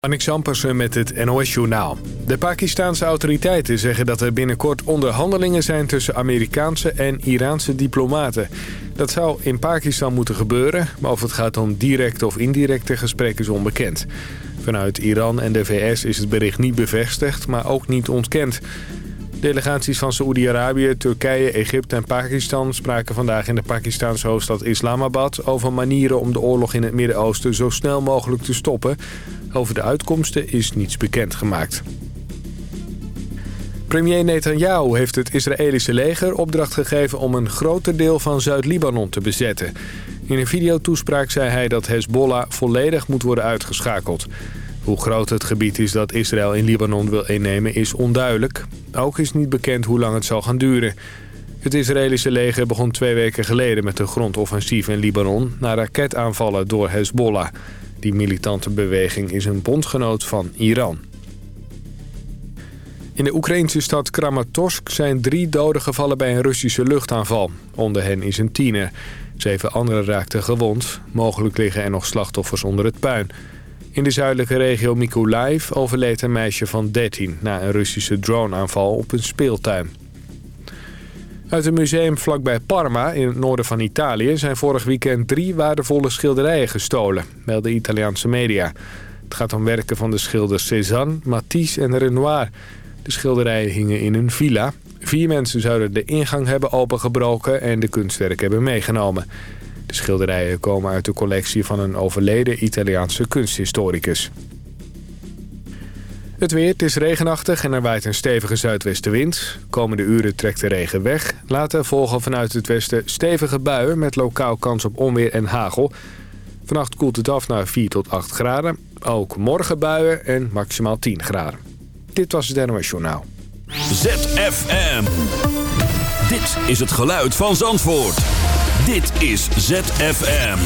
Annick Sampersen met het NOS-journaal. De Pakistanse autoriteiten zeggen dat er binnenkort onderhandelingen zijn... tussen Amerikaanse en Iraanse diplomaten. Dat zou in Pakistan moeten gebeuren... maar of het gaat om directe of indirecte gesprekken is onbekend. Vanuit Iran en de VS is het bericht niet bevestigd, maar ook niet ontkend. Delegaties van Saoedi-Arabië, Turkije, Egypte en Pakistan... spraken vandaag in de Pakistanse hoofdstad Islamabad... over manieren om de oorlog in het Midden-Oosten zo snel mogelijk te stoppen... Over de uitkomsten is niets bekendgemaakt. Premier Netanyahu heeft het Israëlische leger opdracht gegeven om een groter deel van Zuid-Libanon te bezetten. In een videotoespraak zei hij dat Hezbollah volledig moet worden uitgeschakeld. Hoe groot het gebied is dat Israël in Libanon wil innemen is onduidelijk. Ook is niet bekend hoe lang het zal gaan duren. Het Israëlische leger begon twee weken geleden met een grondoffensief in Libanon... na raketaanvallen door Hezbollah. Die militante beweging is een bondgenoot van Iran. In de Oekraïnse stad Kramatorsk zijn drie doden gevallen bij een Russische luchtaanval. Onder hen is een tiener. Zeven anderen raakten gewond. Mogelijk liggen er nog slachtoffers onder het puin. In de zuidelijke regio Mykolaiv overleed een meisje van 13... na een Russische droneaanval op een speeltuin. Uit een museum vlakbij Parma in het noorden van Italië... zijn vorig weekend drie waardevolle schilderijen gestolen, melden Italiaanse media. Het gaat om werken van de schilders Cézanne, Matisse en Renoir. De schilderijen hingen in een villa. Vier mensen zouden de ingang hebben opengebroken en de kunstwerken hebben meegenomen. De schilderijen komen uit de collectie van een overleden Italiaanse kunsthistoricus. Het weer, het is regenachtig en er waait een stevige zuidwestenwind. Komende uren trekt de regen weg. Later volgen vanuit het westen stevige buien met lokaal kans op onweer en hagel. Vannacht koelt het af naar 4 tot 8 graden. Ook morgen buien en maximaal 10 graden. Dit was het NOS Journaal. ZFM. Dit is het geluid van Zandvoort. Dit is ZFM.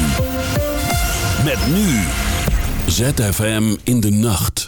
Met nu. ZFM in de nacht.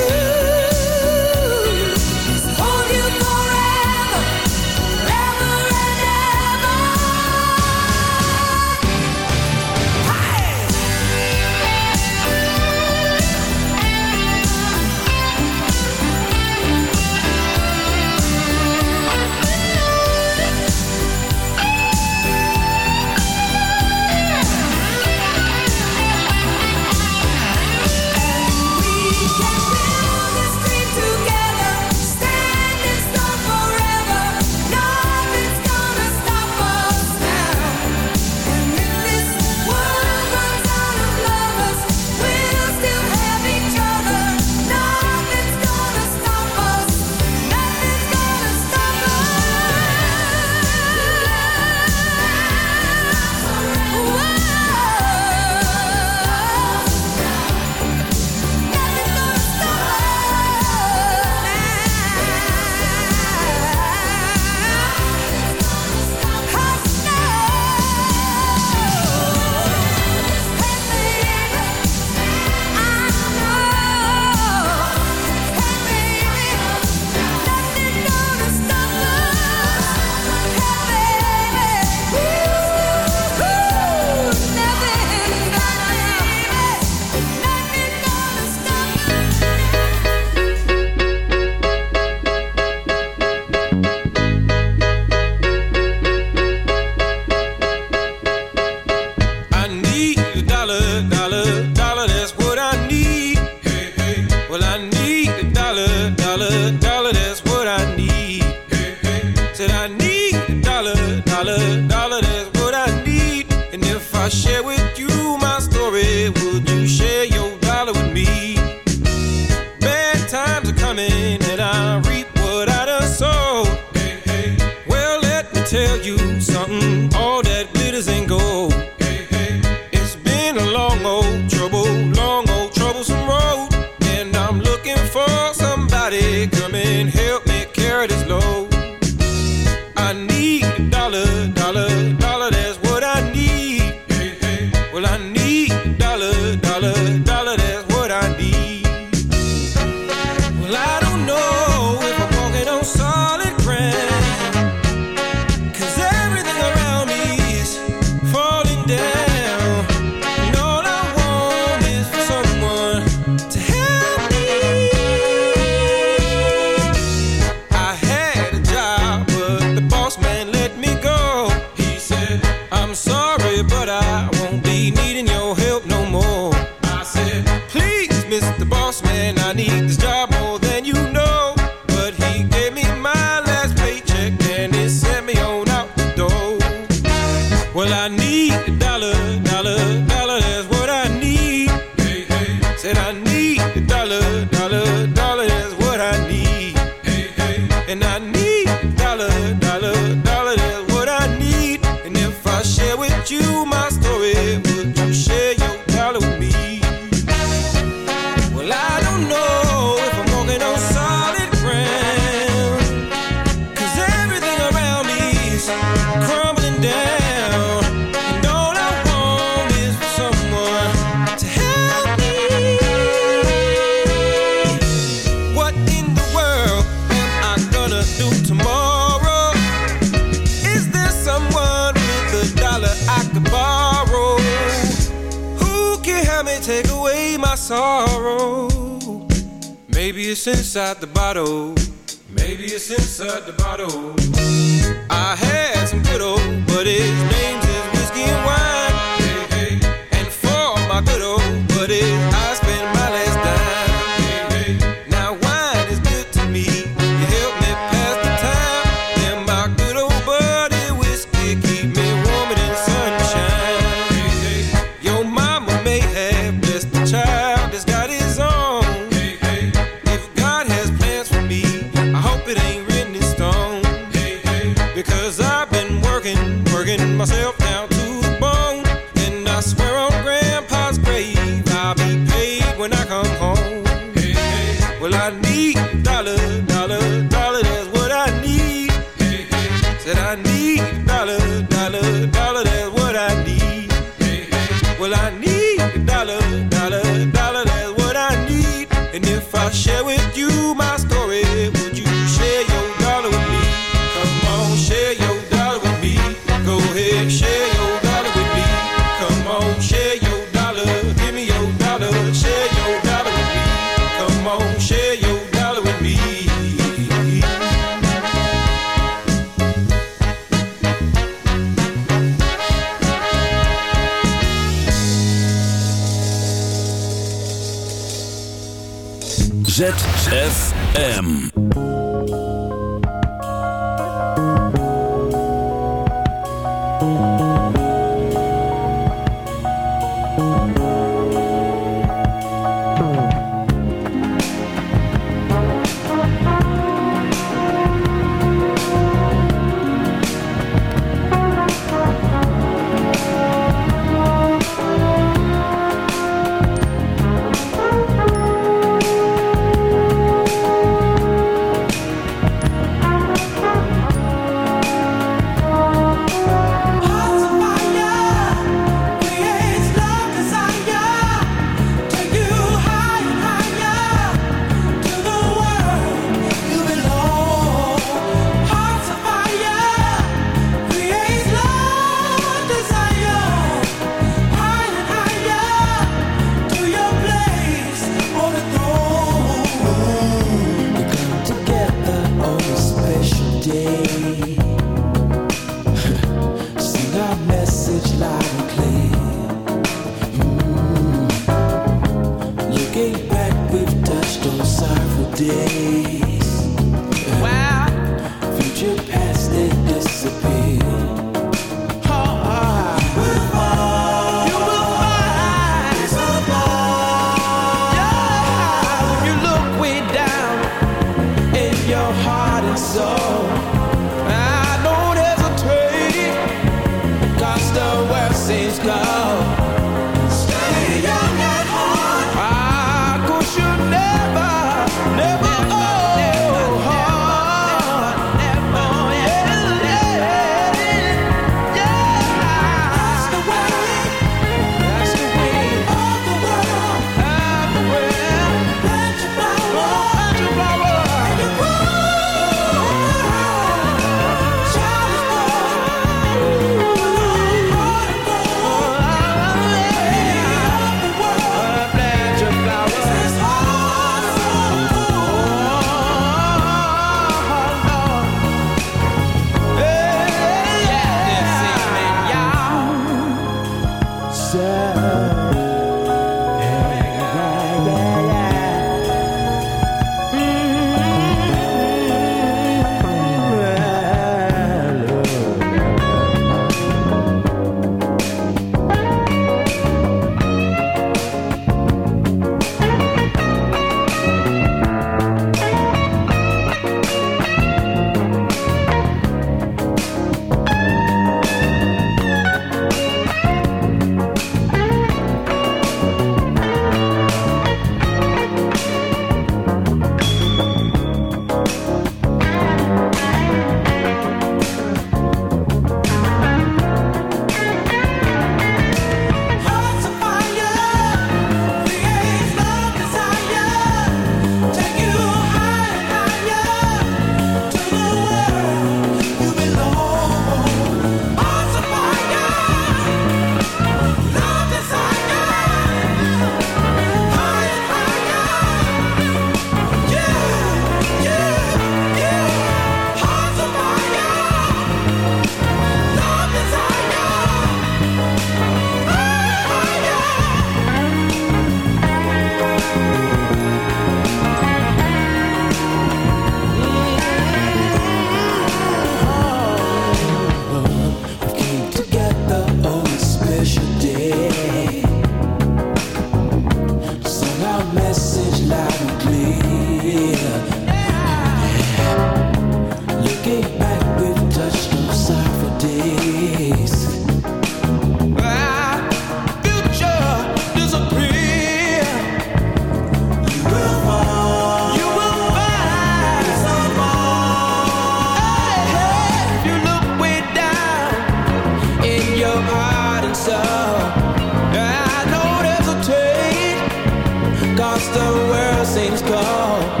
seems cold.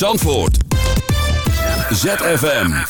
Zandvoort. ZFM.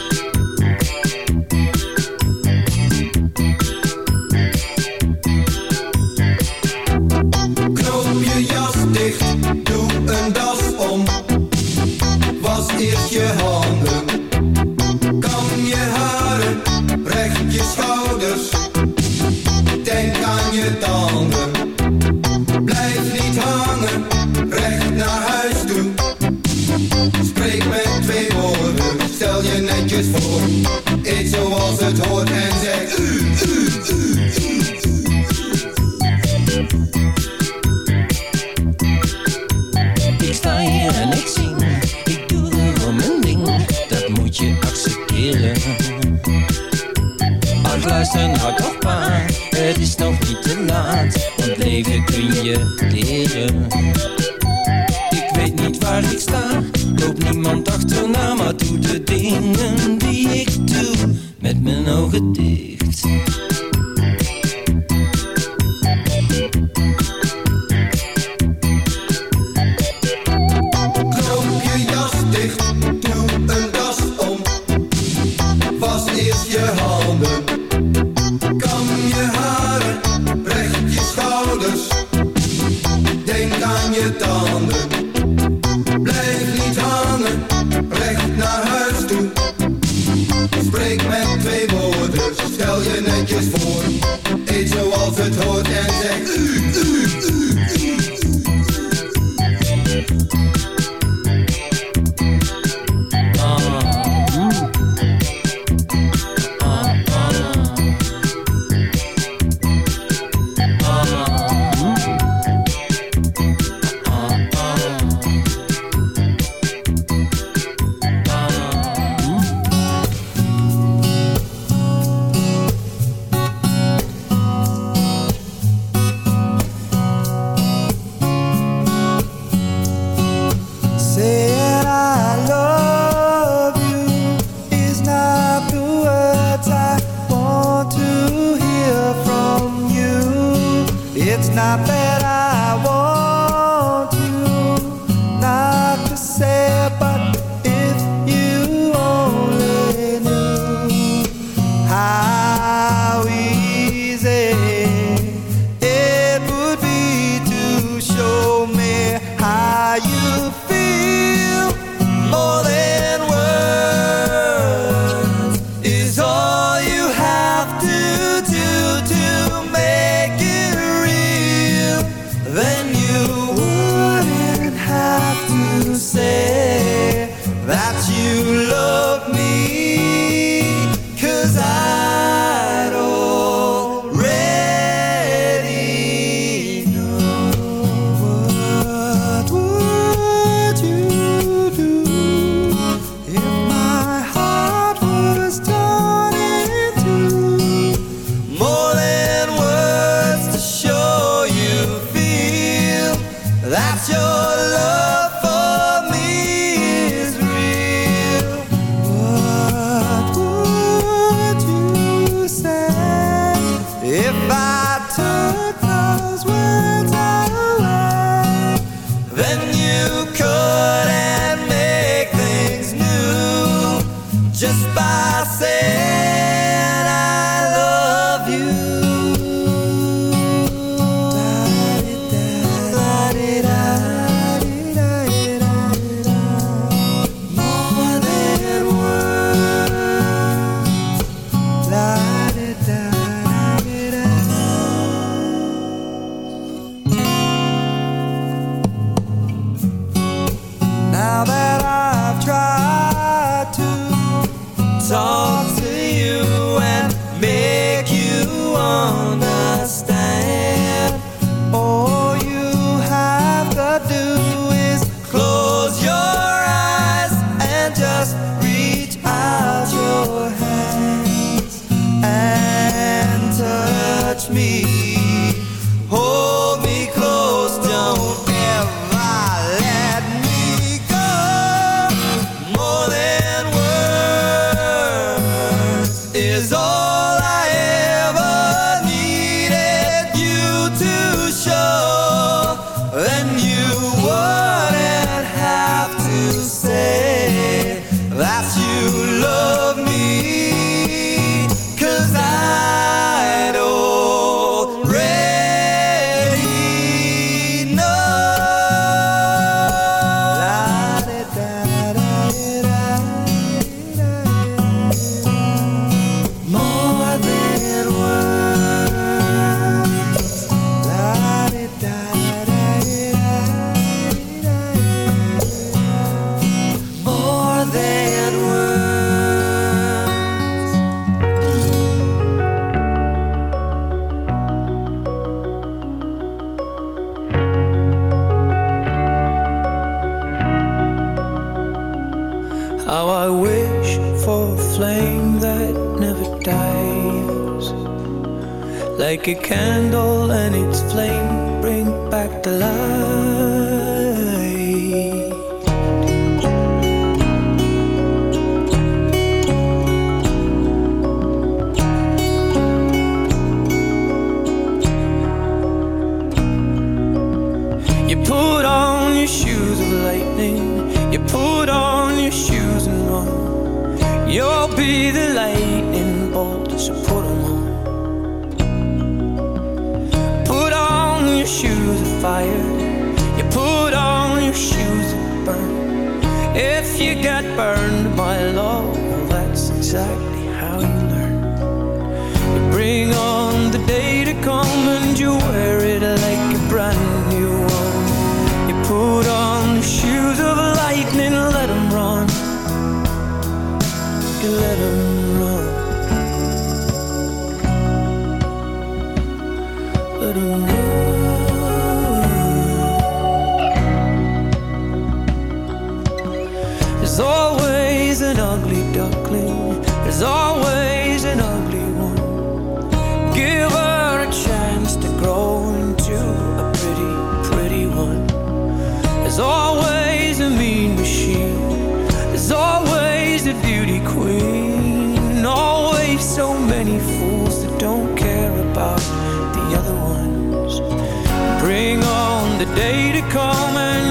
the day to come and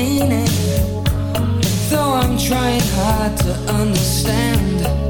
meaning. Though I'm trying hard to understand.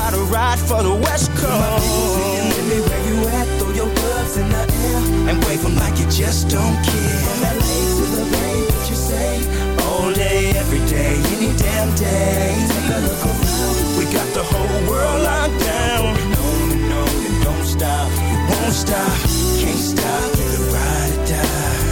How to ride for the West Coast. where you at? Throw your gloves in the air and wave 'em like you just don't care. From LA to the Bay, what you say? All day, every day, any damn day. Take a look around. We got the whole world locked down. And on and don't stop. We won't stop. Can't stop.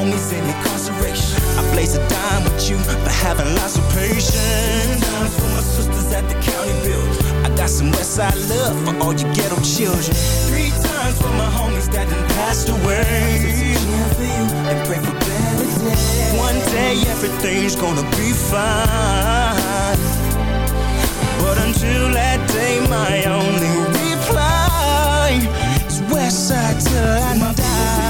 Homies in incarceration. I blaze a dime with you for having lots of patience. Times for my sisters at the county build. I got some Westside love for all you ghetto children. Three times for my homies that done passed away. for you and pray for better days. One day everything's gonna be fine. But until that day, my only reply is Westside till I die.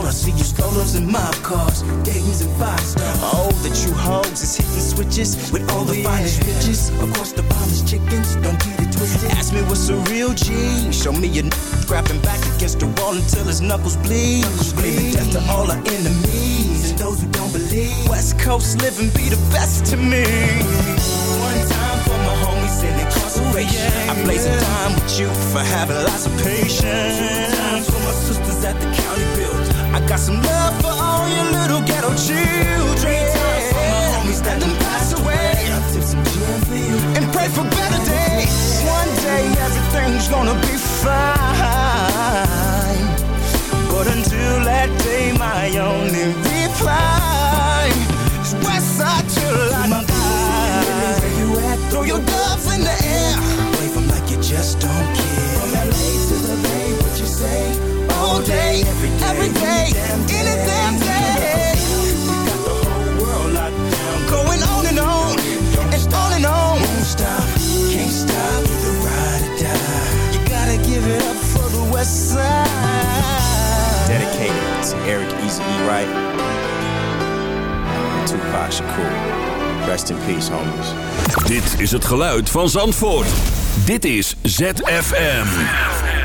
All I see is strollers and mob cars, Dayton's and five stars. Oh, the true hoes is hitting switches with all the finest bitches. Of course, the finest chickens, don't get it twisted. Ask me what's a real G. Show me a n- scrapping back against the wall until his knuckles bleed. Screaming death to all our enemies and those who don't believe. West Coast living be the best to me. One time for my homies in incarceration. Oh, I blaze a time with you for having lots of patience. Two times for my sisters at the county build. I got some love for all your little ghetto children. Times for my homies that done passed away. And pray for better days. One day everything's gonna be fine. But until that day, my only reply is Westside till I die. Where you at? Throw your gloves in the air. Wave like you just don't care. From LA to the Bay, what you say? All day, every day, every day, any damn day. We got the whole world locked down, going on and on, and on and on. Won't stop, can't stop, either ride or die. You gotta give it up for the West Side. Dedicated to Eric Easy E. Wright and Tupac Shakur. Rest in peace, homies. Dit is het geluid van Zandvoort. Dit is ZFM.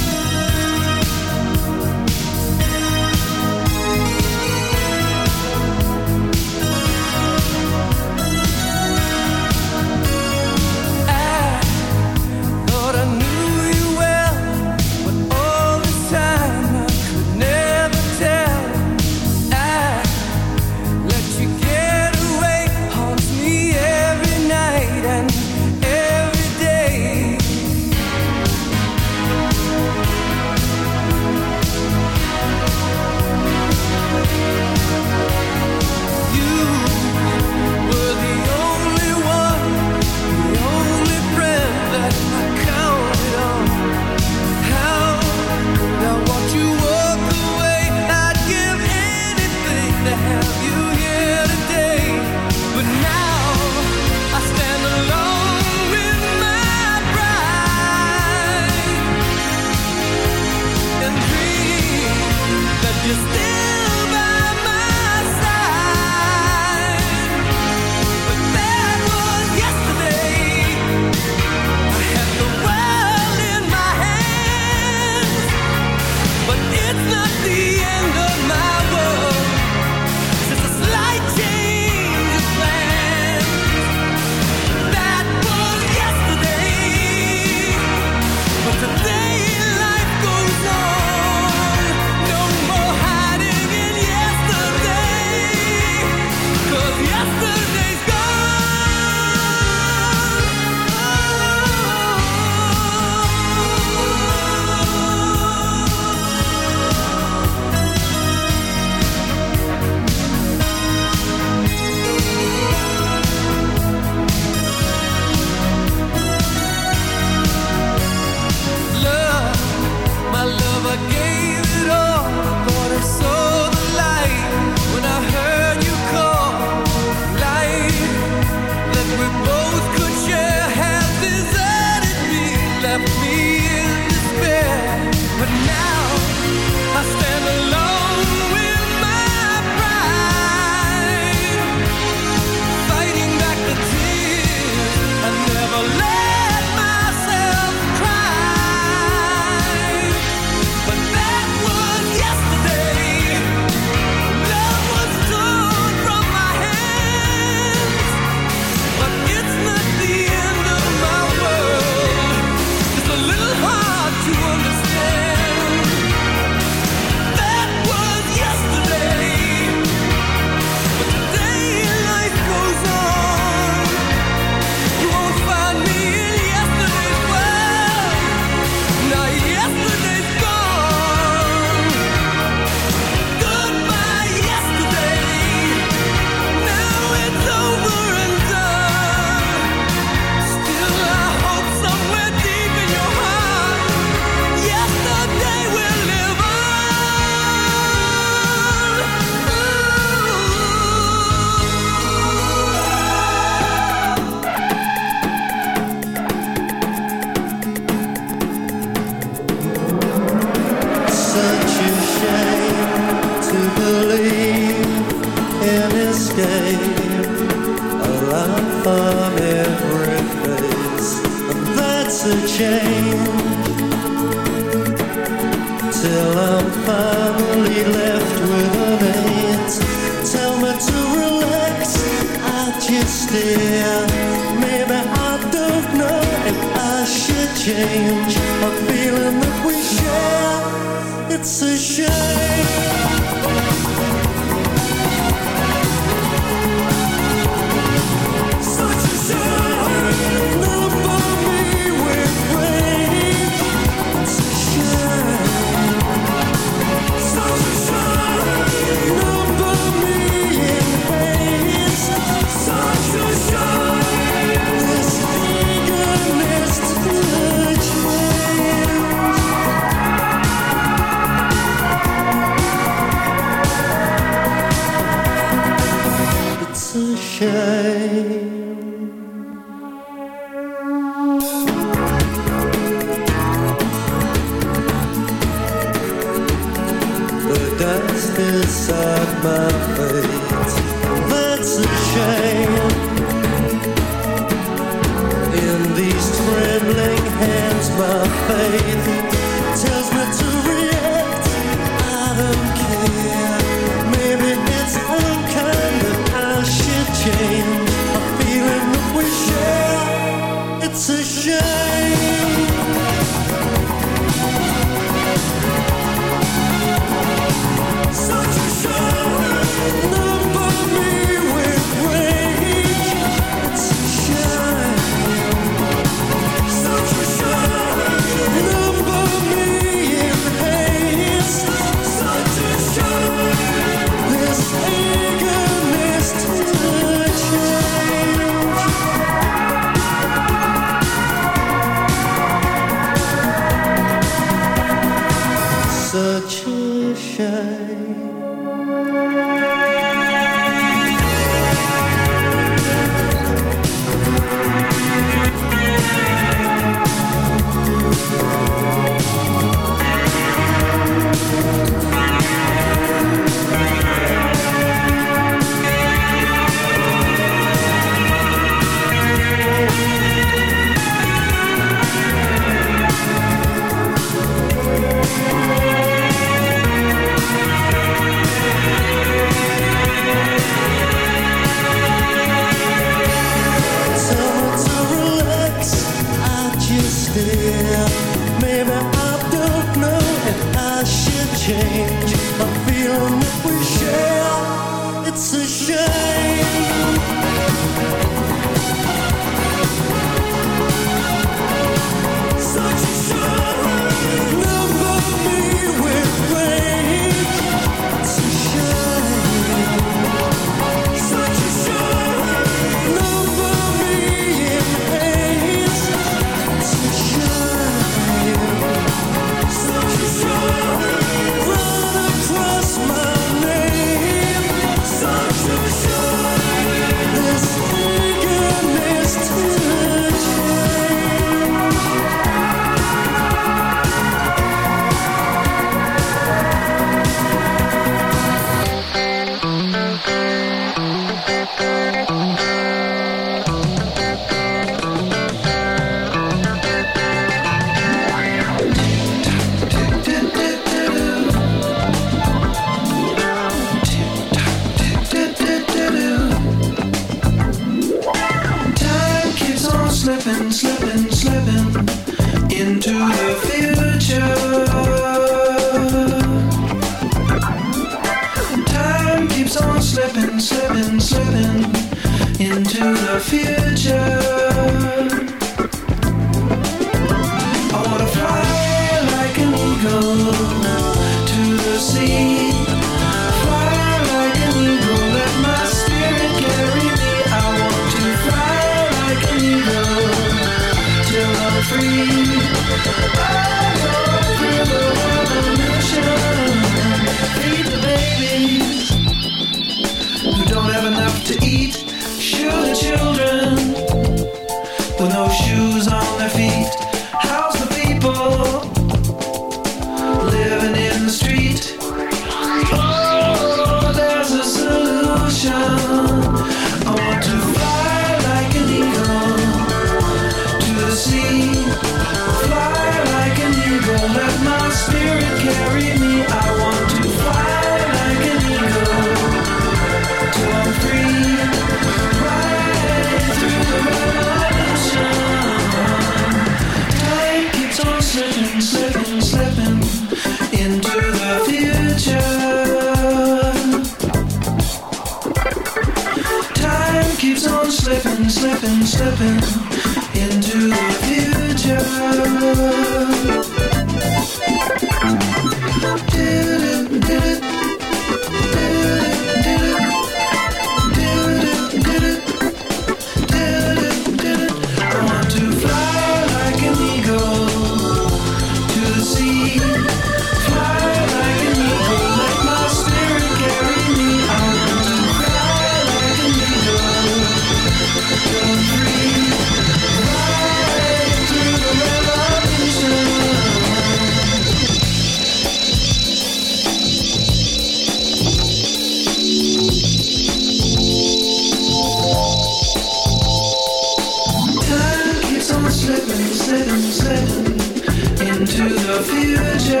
Into the future.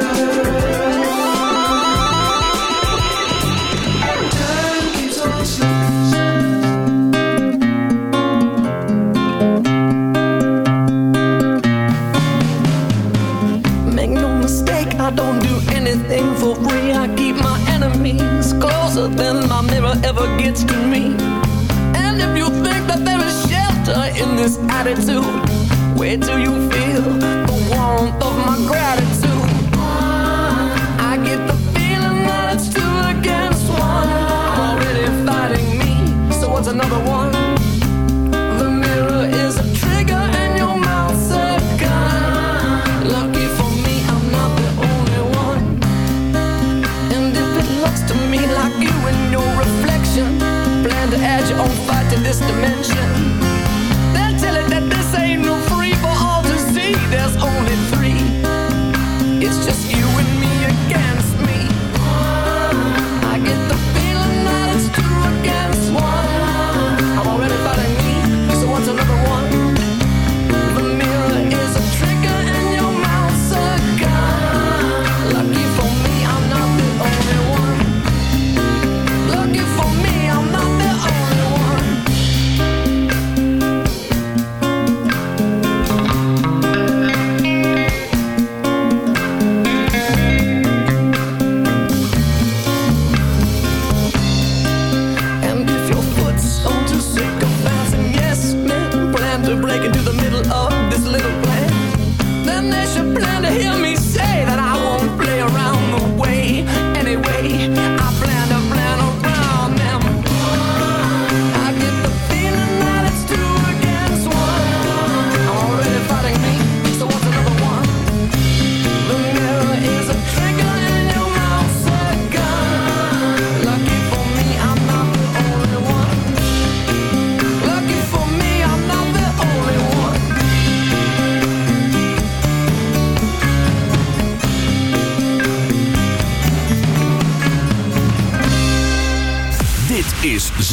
Time keeps on slipping. Make no mistake, I don't do anything for free. I keep my enemies closer than my mirror ever gets to me. And if you think that there is shelter in this attitude, where do you feel warmth of my gratitude? Break into the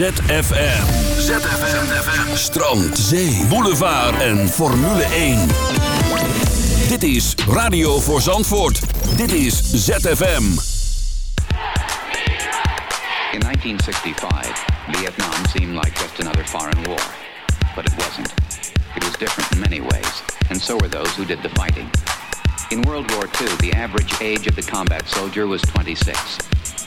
ZFM. ZFM. Strand, zee, boulevard en Formule 1. Dit is Radio voor Zandvoort. Dit is ZFM. In 1965, Vietnam seemed like just another foreign war. But it wasn't. It was different in many ways, and so were those who did the fighting. In World War II, the average age of the combat soldier was 26.